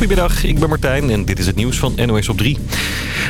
Goedemiddag, ik ben Martijn en dit is het nieuws van NOS op 3.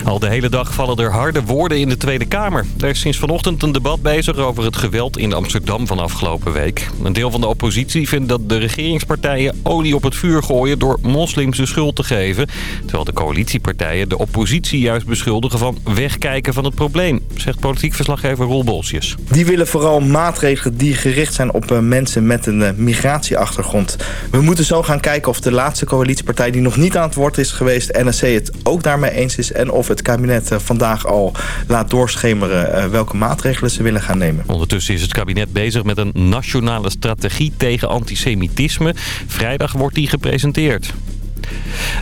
Al de hele dag vallen er harde woorden in de Tweede Kamer. Er is sinds vanochtend een debat bezig over het geweld in Amsterdam van afgelopen week. Een deel van de oppositie vindt dat de regeringspartijen olie op het vuur gooien... door moslims de schuld te geven. Terwijl de coalitiepartijen de oppositie juist beschuldigen van wegkijken van het probleem. Zegt politiek verslaggever Roel Bolsjes. Die willen vooral maatregelen die gericht zijn op eh, mensen met een eh, migratieachtergrond. We moeten zo gaan kijken of de laatste coalitiepartij die nog niet aan het woord is geweest... NSC het ook daarmee eens is en of het kabinet eh, vandaag al laat doorschemeren... welke maatregelen ze willen gaan nemen. Ondertussen is het kabinet bezig met een nationale strategie tegen antisemitisme. Vrijdag wordt die gepresenteerd.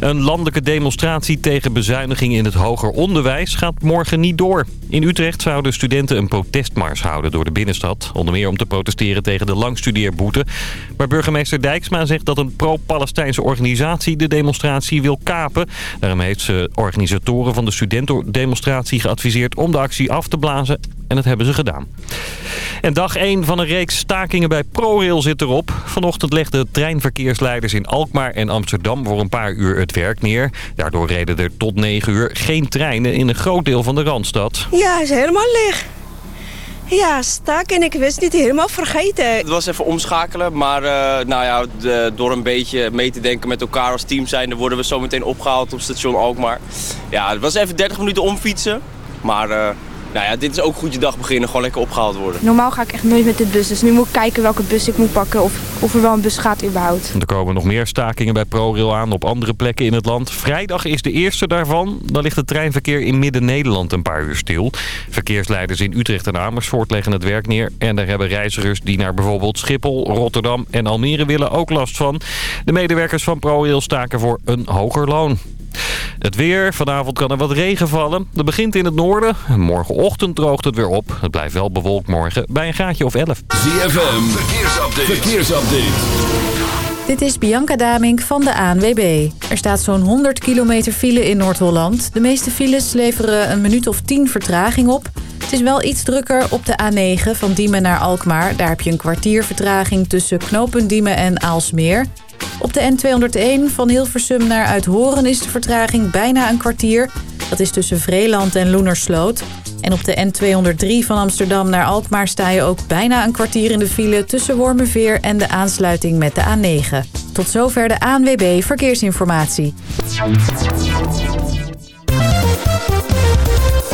Een landelijke demonstratie tegen bezuiniging in het hoger onderwijs gaat morgen niet door. In Utrecht zouden studenten een protestmars houden door de binnenstad. Onder meer om te protesteren tegen de langstudeerboete. Maar burgemeester Dijksma zegt dat een pro-Palestijnse organisatie de demonstratie wil kapen. Daarom heeft ze organisatoren van de studentendemonstratie geadviseerd om de actie af te blazen. En dat hebben ze gedaan. En dag 1 van een reeks stakingen bij ProRail zit erop. Vanochtend legden treinverkeersleiders in Alkmaar en Amsterdam voor een paar uur het werk neer. Daardoor reden er tot 9 uur geen treinen in een groot deel van de Randstad. Ja, is helemaal leeg. Ja, stak en ik wist niet helemaal vergeten. Het was even omschakelen, maar uh, nou ja, de, door een beetje mee te denken met elkaar als team zijn... dan worden we zo meteen opgehaald op station Alkmaar. Ja, het was even 30 minuten omfietsen, maar... Uh, nou ja, dit is ook goed je dag beginnen, gewoon lekker opgehaald worden. Normaal ga ik echt nooit met de bus, dus nu moet ik kijken welke bus ik moet pakken of, of er wel een bus gaat überhaupt. Er komen nog meer stakingen bij ProRail aan op andere plekken in het land. Vrijdag is de eerste daarvan. Dan ligt het treinverkeer in Midden-Nederland een paar uur stil. Verkeersleiders in Utrecht en Amersfoort leggen het werk neer. En daar hebben reizigers die naar bijvoorbeeld Schiphol, Rotterdam en Almere willen ook last van. De medewerkers van ProRail staken voor een hoger loon. Het weer. Vanavond kan er wat regen vallen. Dat begint in het noorden. Morgenochtend droogt het weer op. Het blijft wel bewolkt morgen bij een graadje of 11. ZFM. Verkeersupdate. Verkeersupdate. Dit is Bianca Damink van de ANWB. Er staat zo'n 100 kilometer file in Noord-Holland. De meeste files leveren een minuut of 10 vertraging op. Het is wel iets drukker op de A9 van Diemen naar Alkmaar. Daar heb je een kwartier vertraging tussen knooppunt Diemen en Aalsmeer. Op de N201 van Hilversum naar Uithoren is de vertraging bijna een kwartier. Dat is tussen Vreeland en Loenersloot. En op de N203 van Amsterdam naar Alkmaar sta je ook bijna een kwartier in de file... tussen Wormerveer en de aansluiting met de A9. Tot zover de ANWB Verkeersinformatie.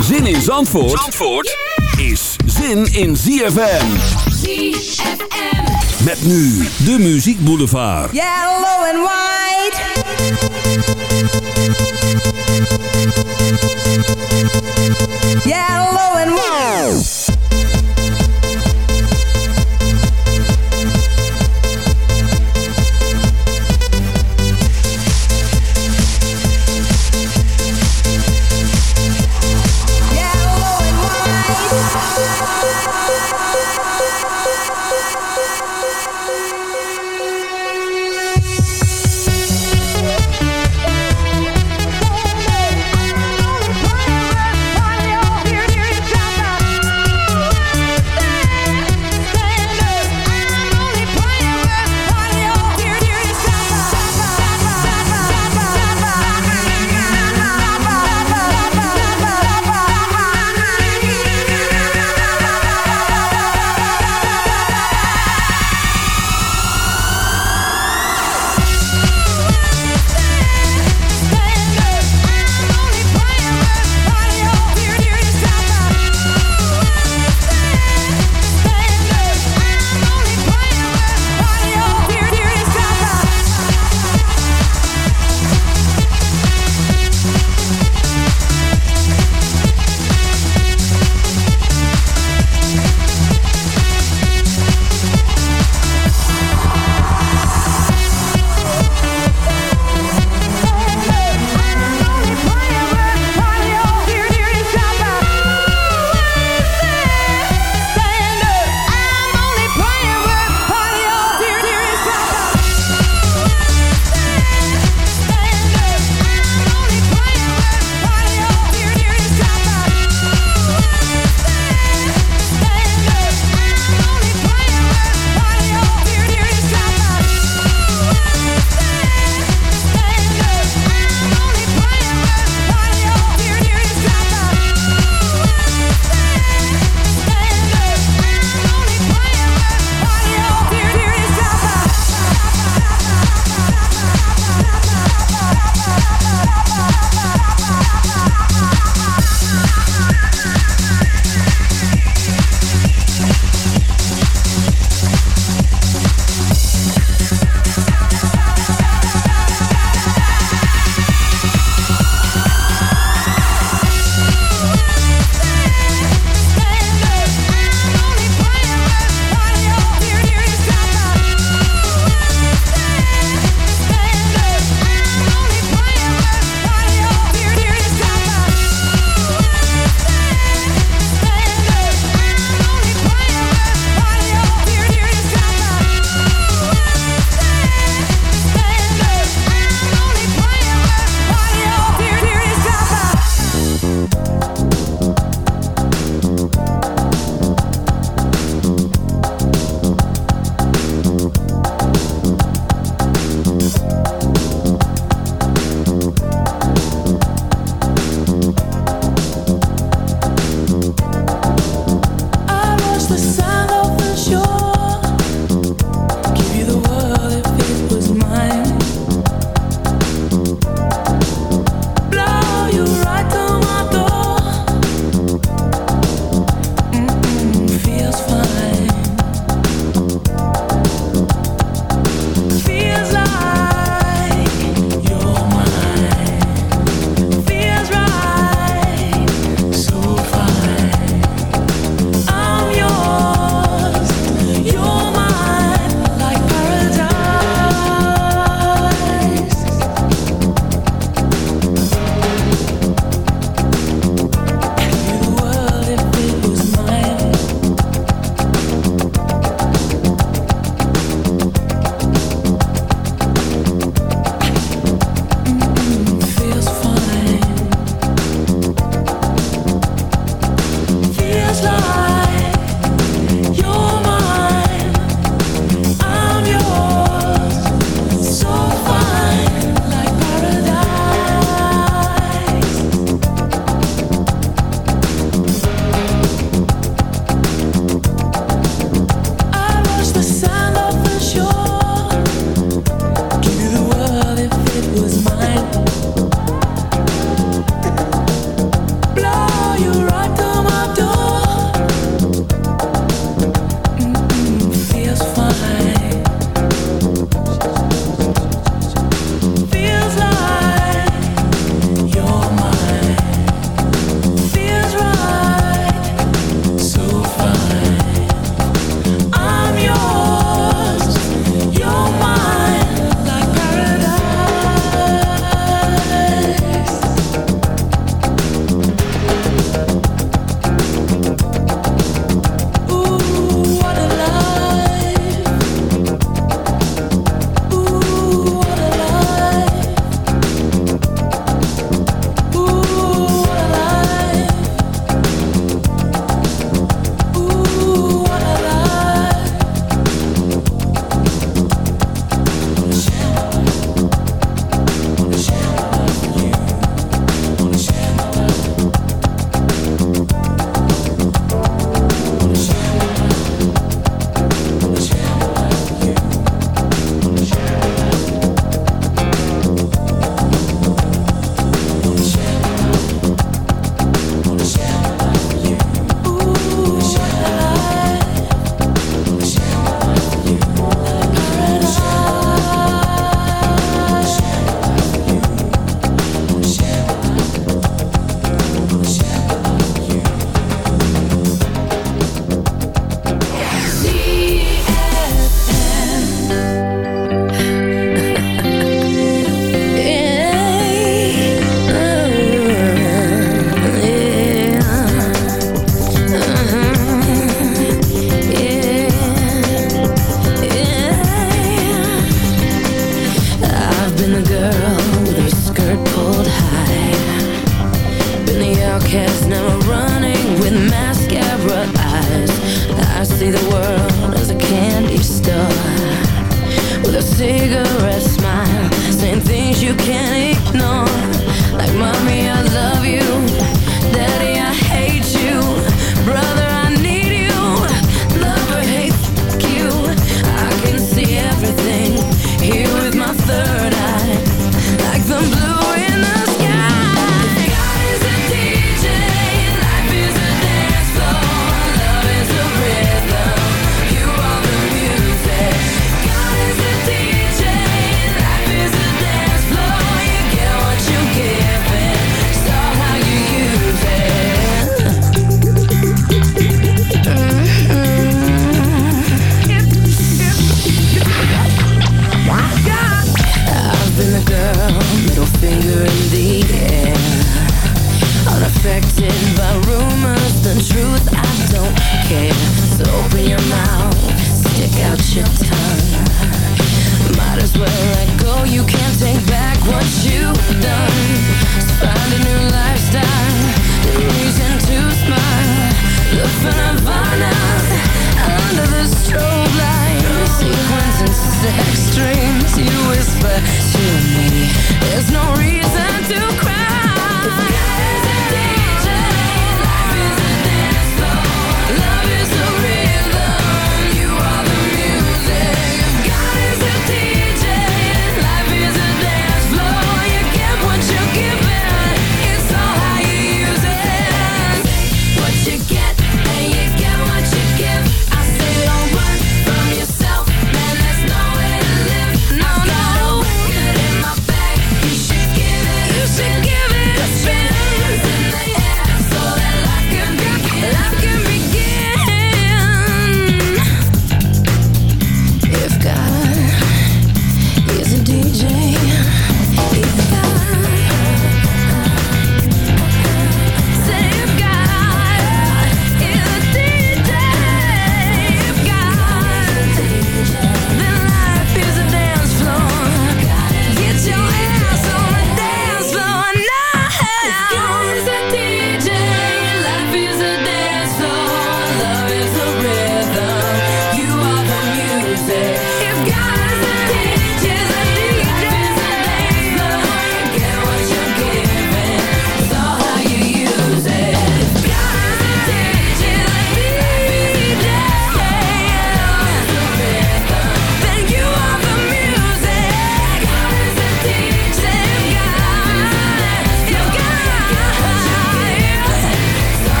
Zin in Zandvoort, Zandvoort is zin in ZFM. ZFM. Met nu de Muziek Boulevard. Yellow and white. Yellow and white.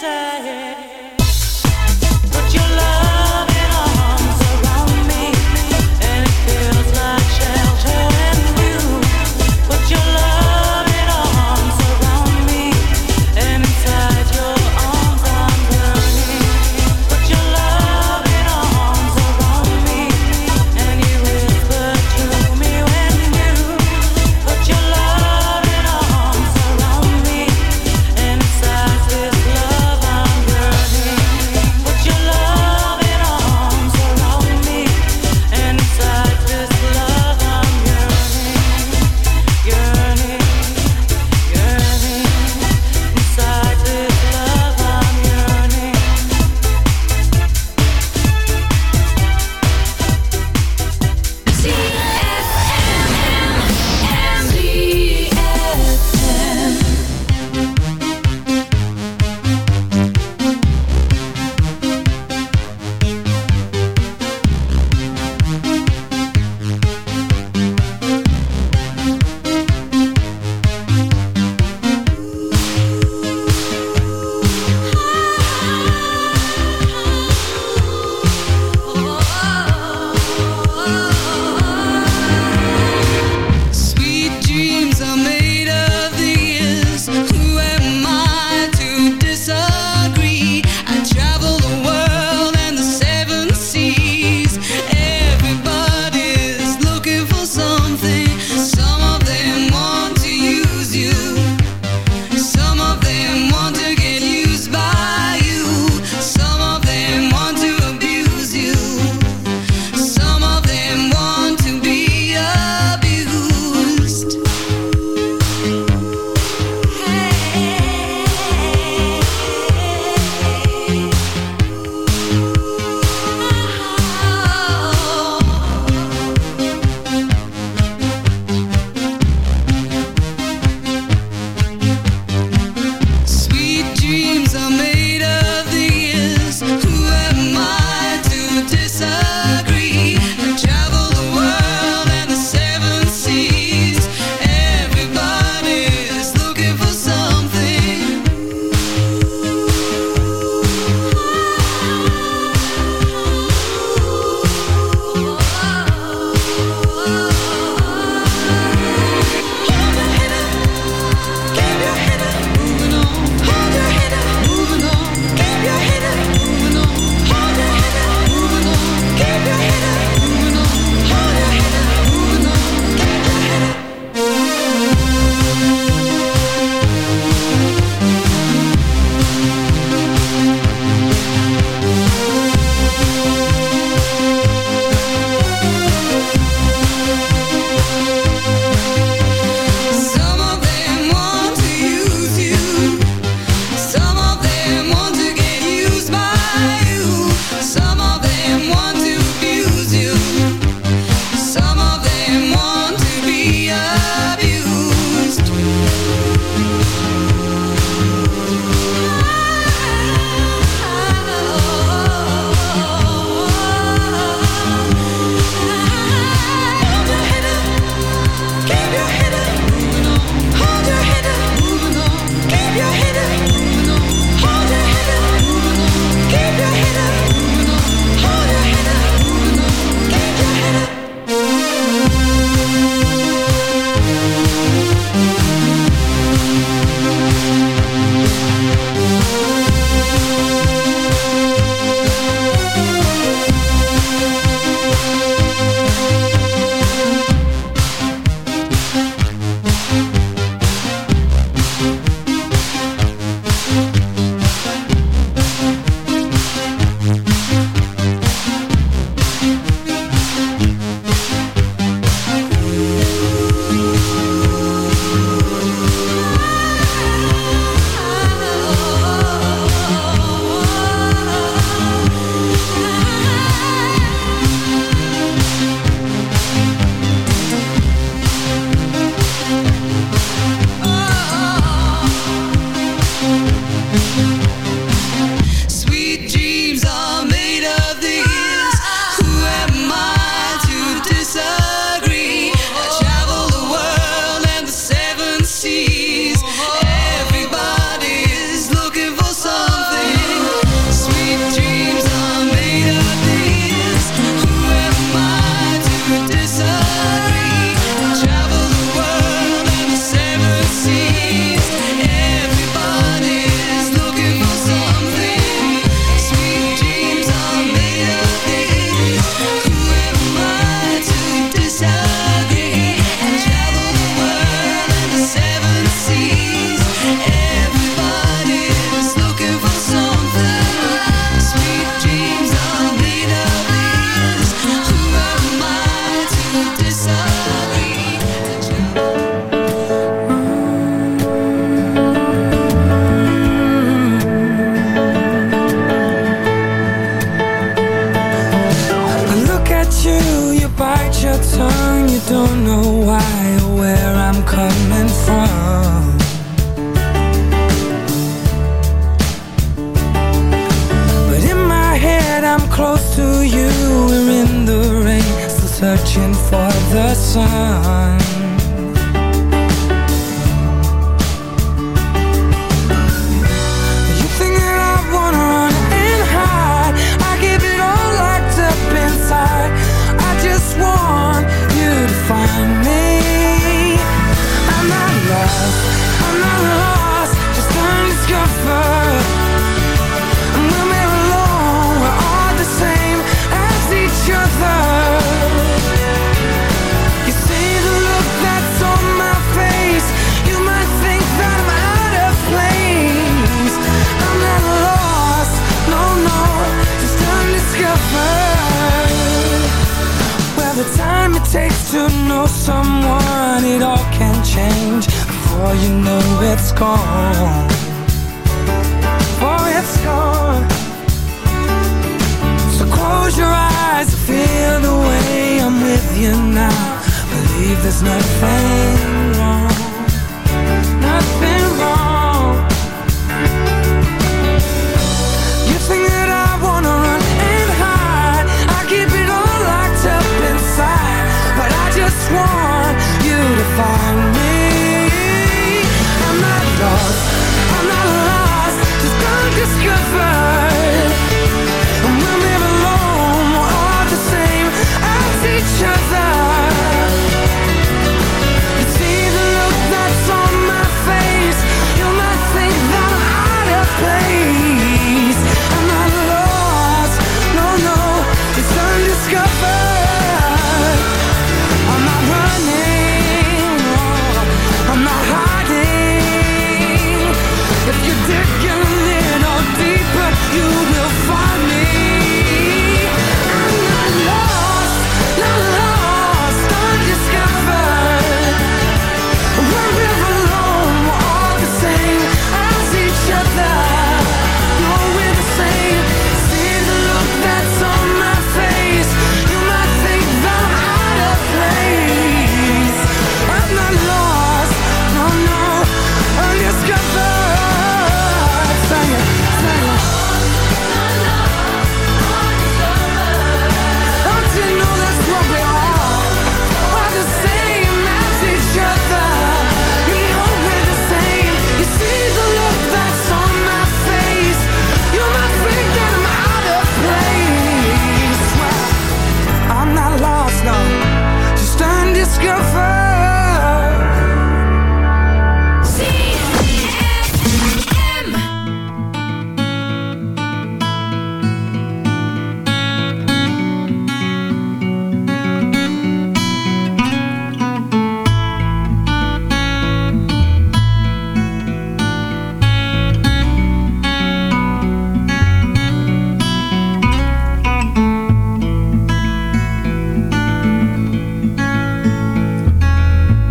inside.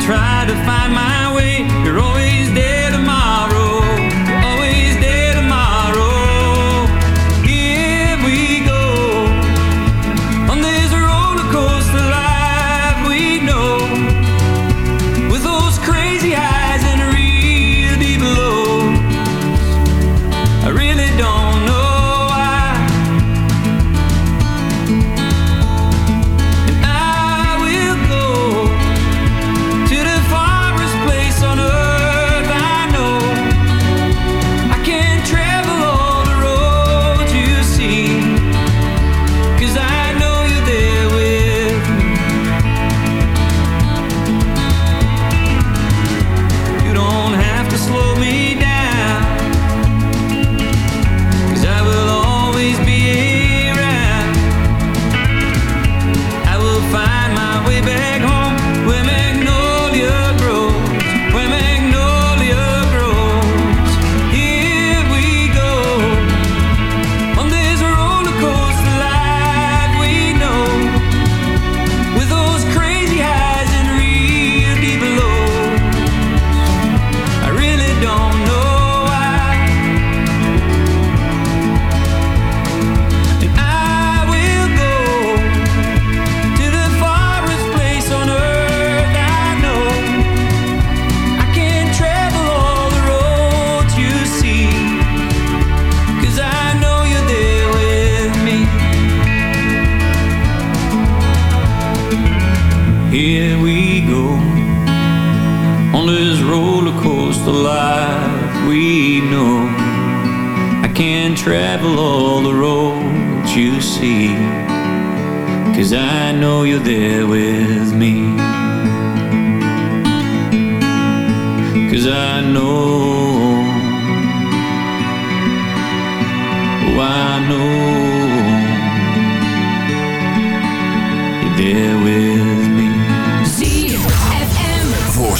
try to find my way.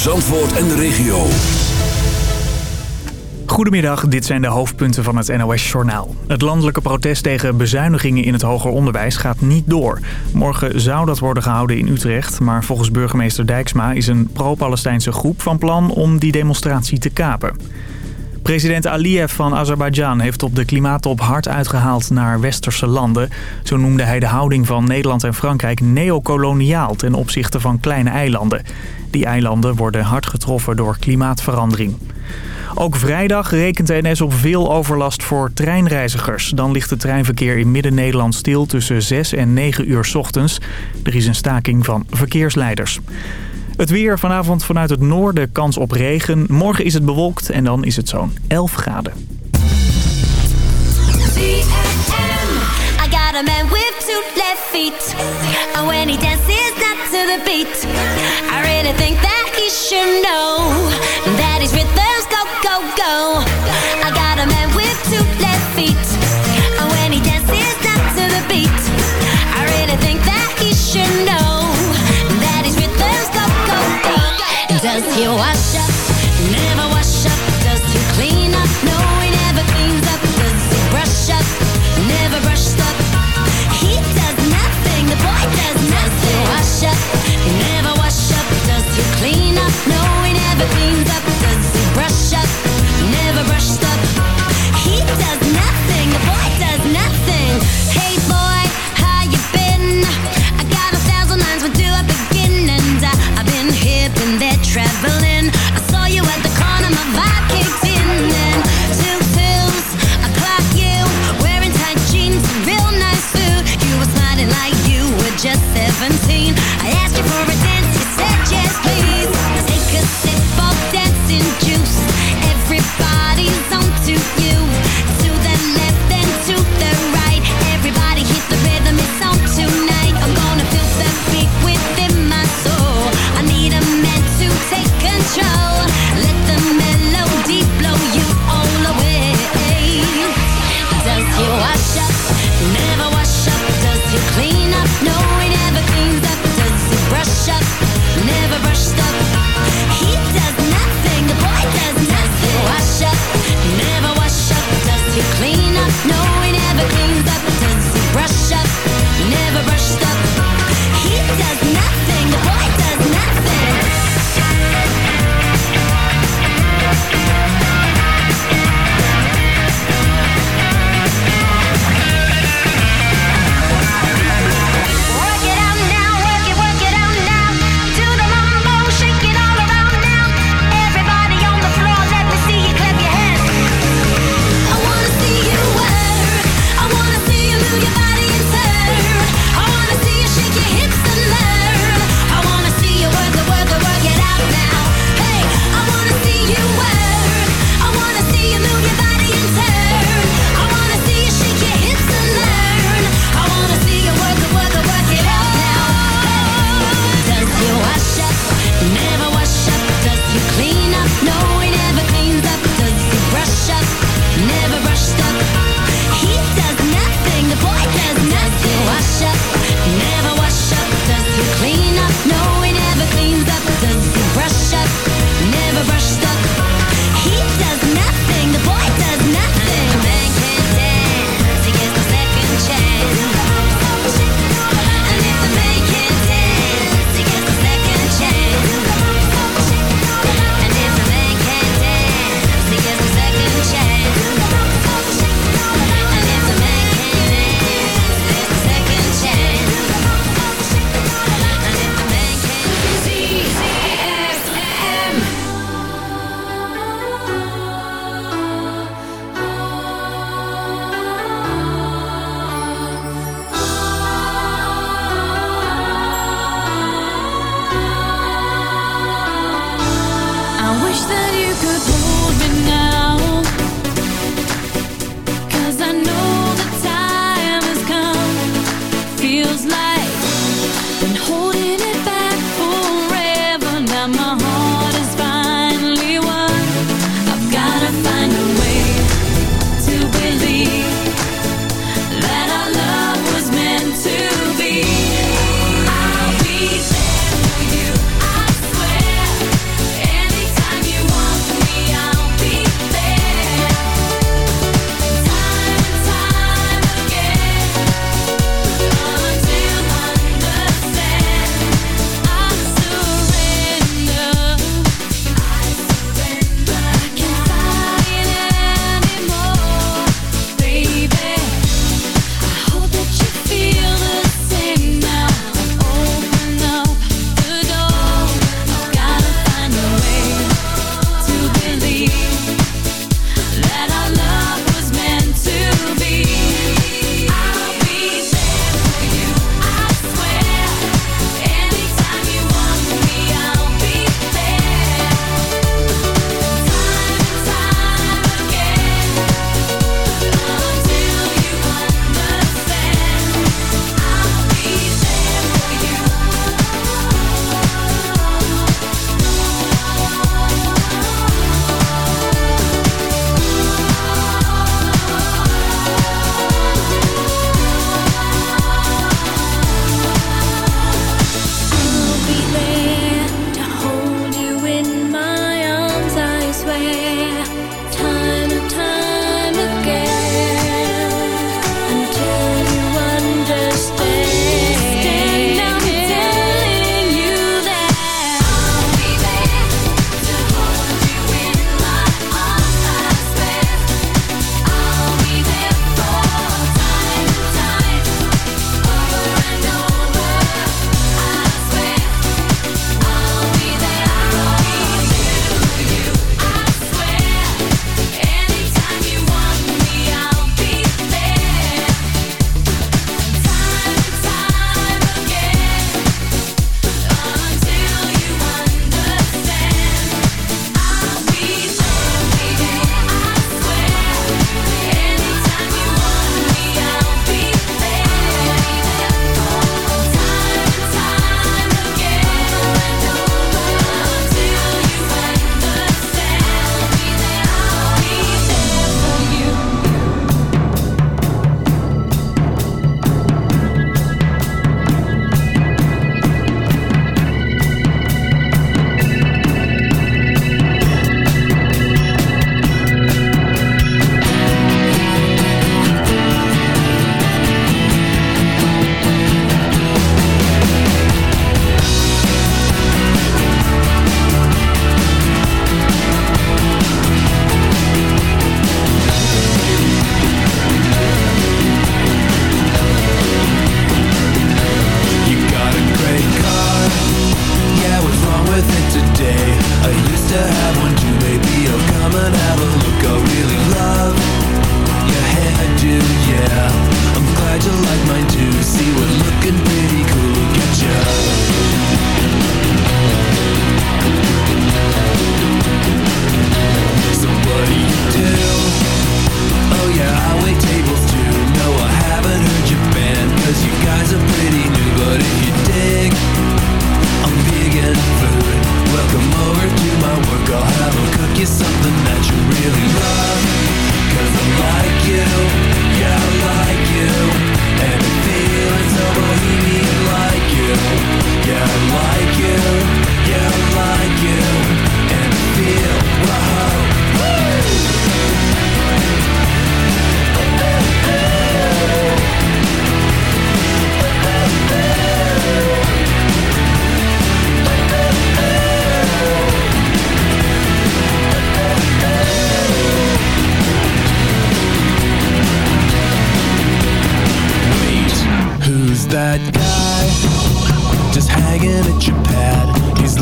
Zandvoort en de regio. Goedemiddag, dit zijn de hoofdpunten van het NOS-journaal. Het landelijke protest tegen bezuinigingen in het hoger onderwijs gaat niet door. Morgen zou dat worden gehouden in Utrecht... maar volgens burgemeester Dijksma is een pro-Palestijnse groep van plan om die demonstratie te kapen. President Aliyev van Azerbeidzjan heeft op de klimaattop hard uitgehaald naar westerse landen. Zo noemde hij de houding van Nederland en Frankrijk neocoloniaal ten opzichte van kleine eilanden. Die eilanden worden hard getroffen door klimaatverandering. Ook vrijdag rekent de NS op veel overlast voor treinreizigers. Dan ligt het treinverkeer in Midden-Nederland stil tussen 6 en 9 uur ochtends. Er is een staking van verkeersleiders. Het weer vanavond vanuit het noorden kans op regen. Morgen is het bewolkt en dan is het zo'n 11 graden. 你笑。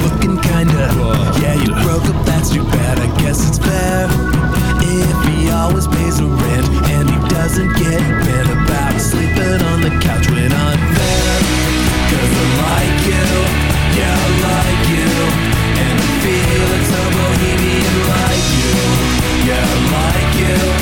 looking kinda. Whoa. Yeah, you broke up, that's too bad. I guess it's fair. If he always pays the rent and he doesn't get bent about sleeping on the couch when I'm there. Cause I like you, yeah, I like you. And I feel it's a bohemian like you, yeah, I like you.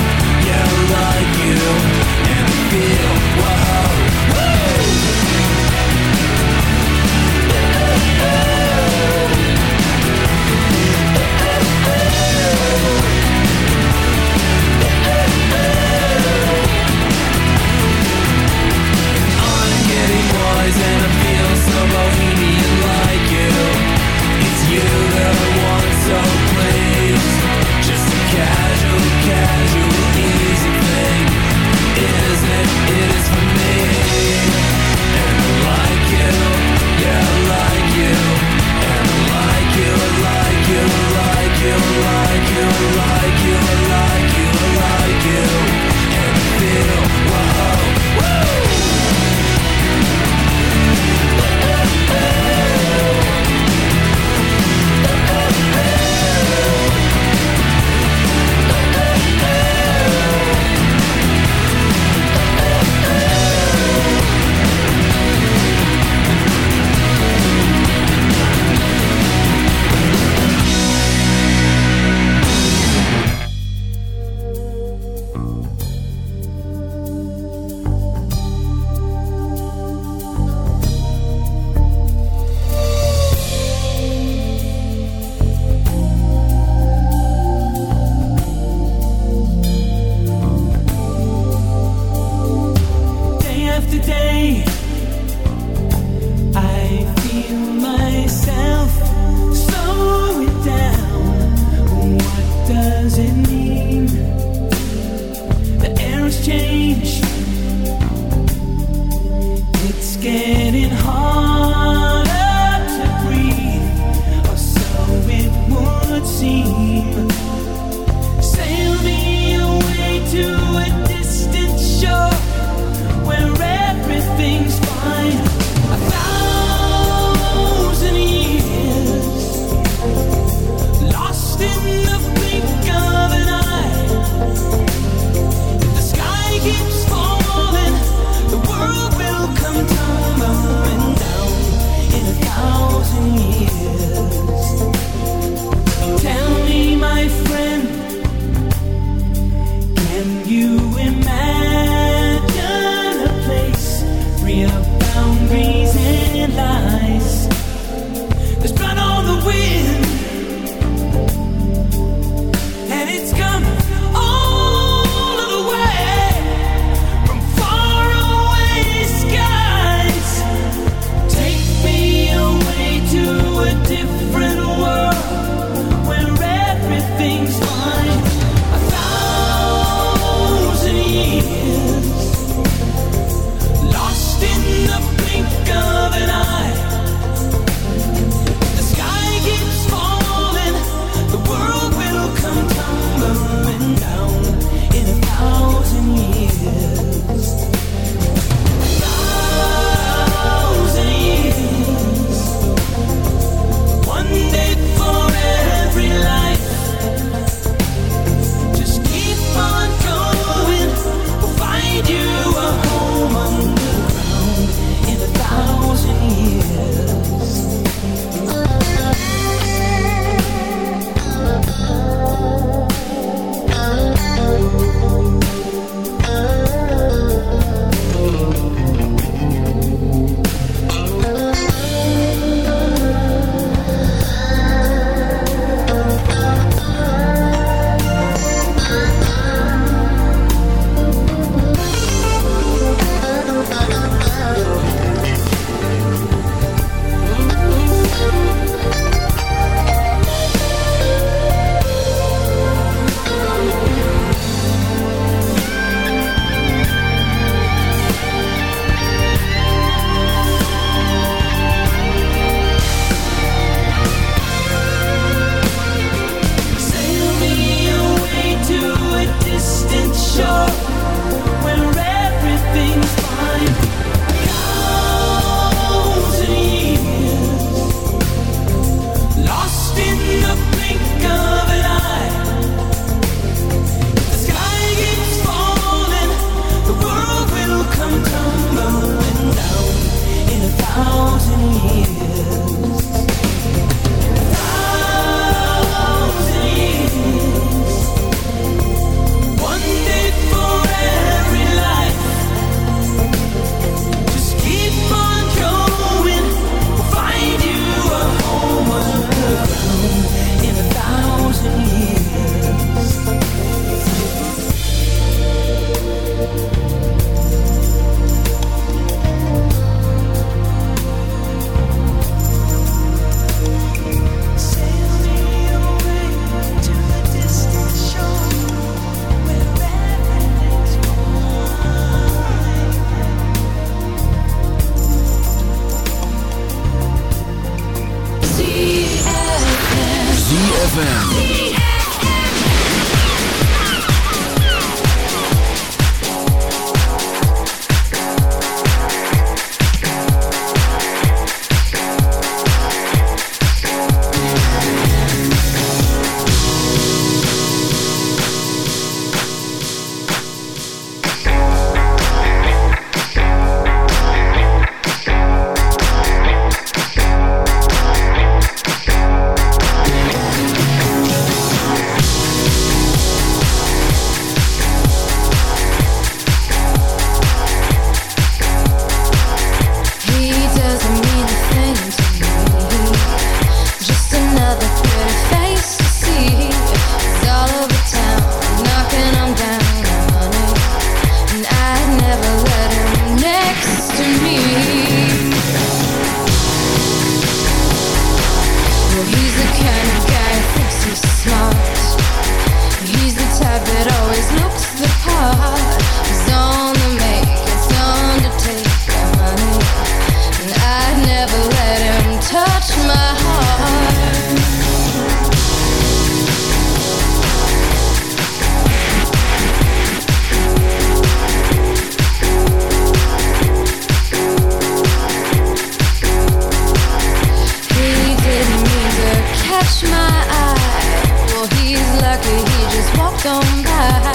On by.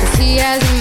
'Cause he hasn't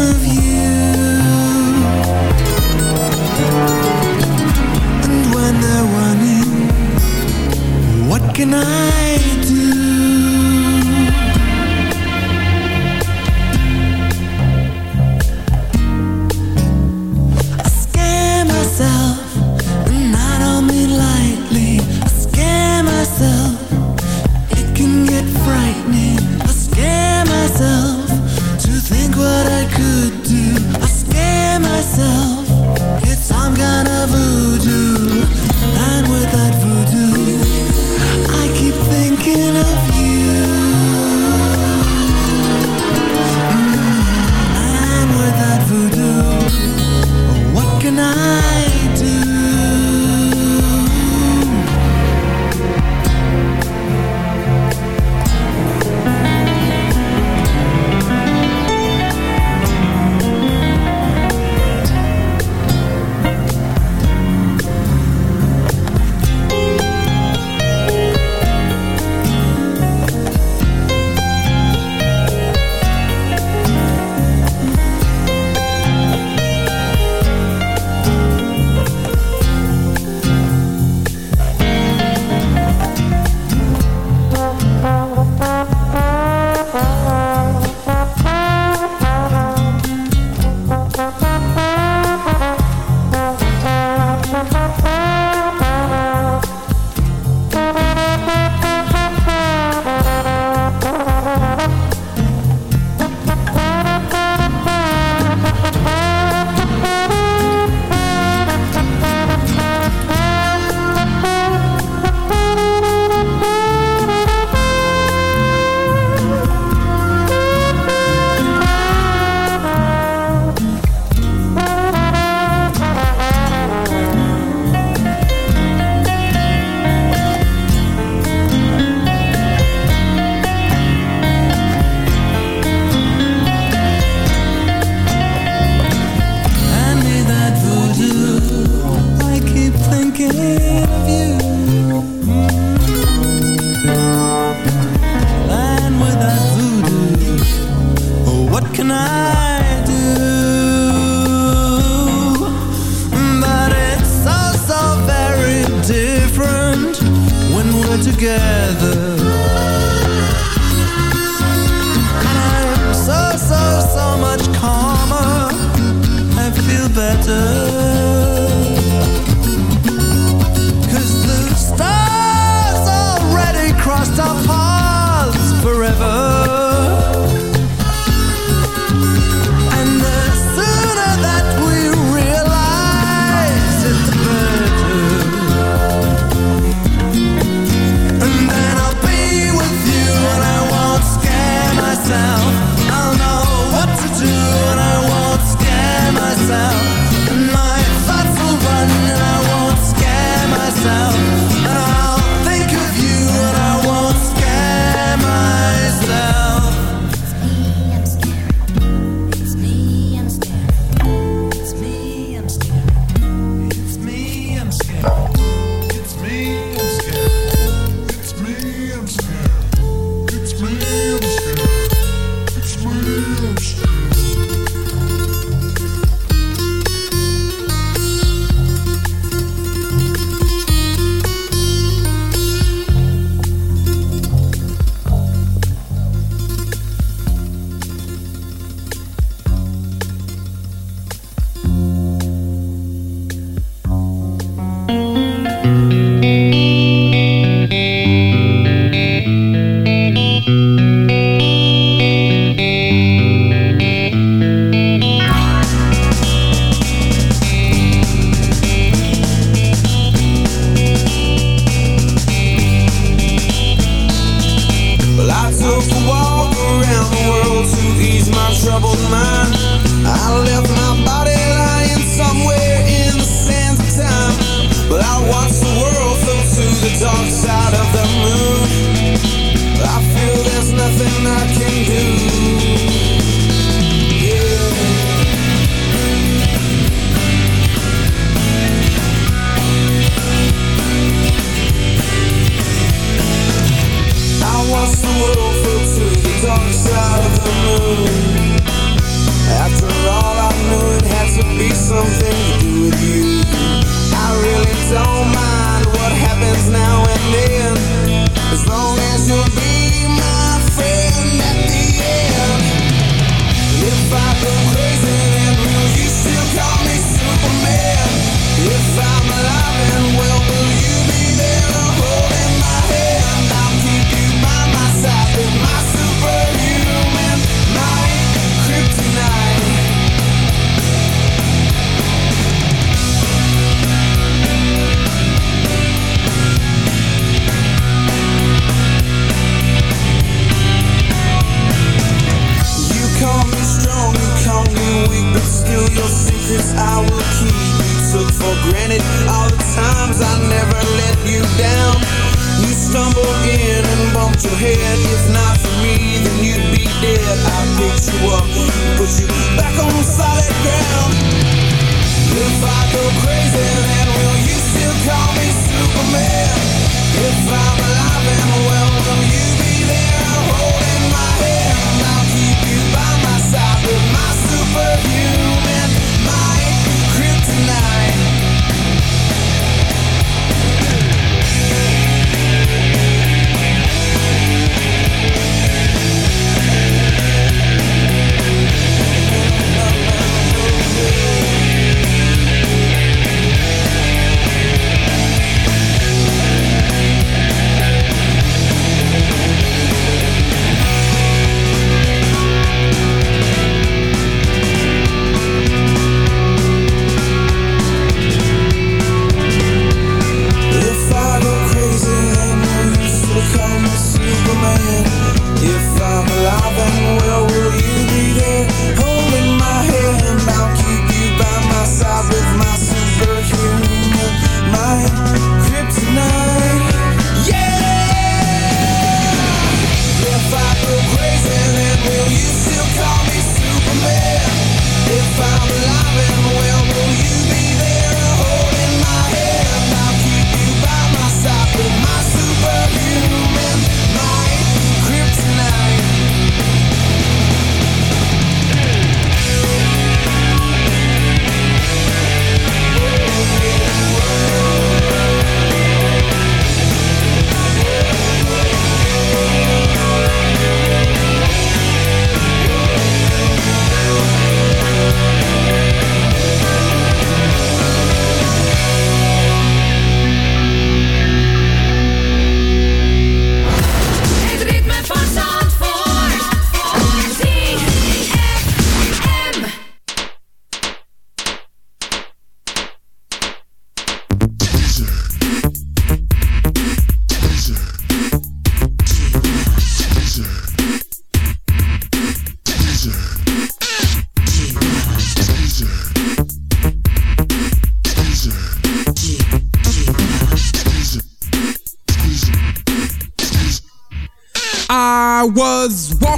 of you.